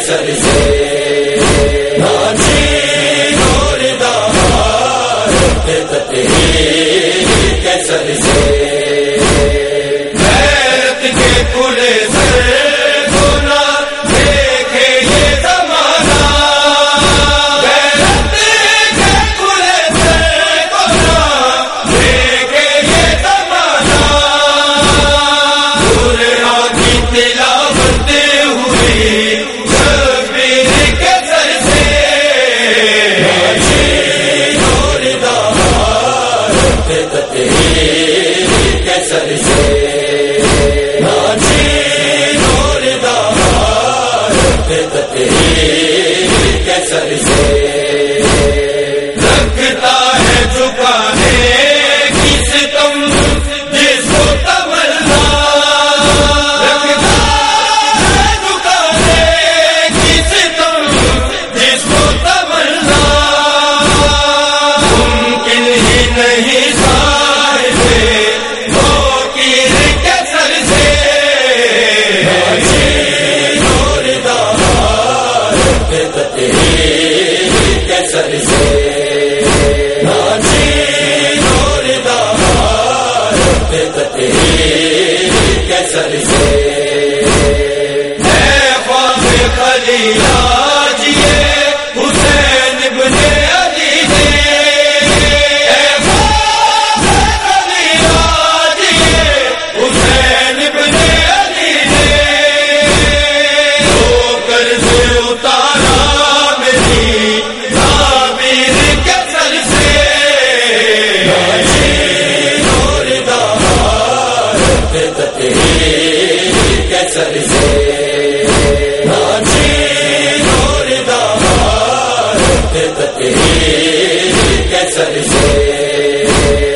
سر سے سے۔ کیسر سے خلیہ سر سے سر سے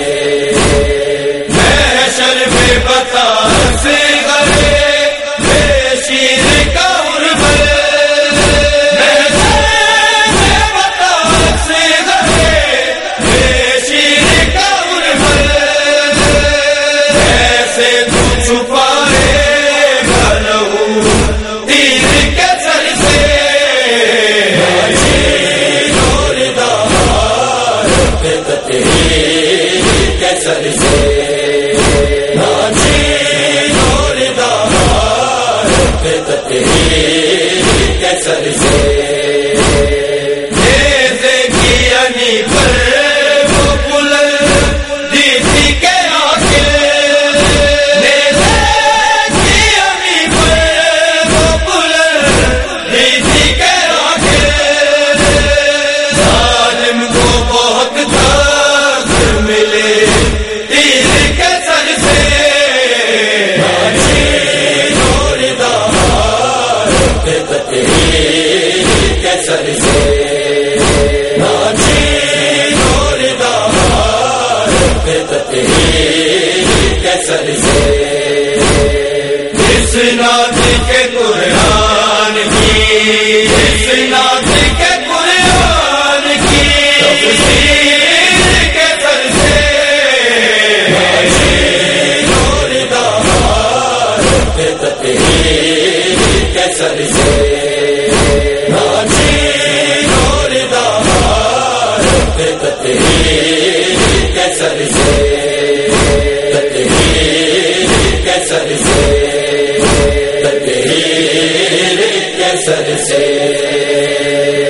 سر سے سر سے کیسر سے جس ناد کے قرآن شیر کے سر سے۔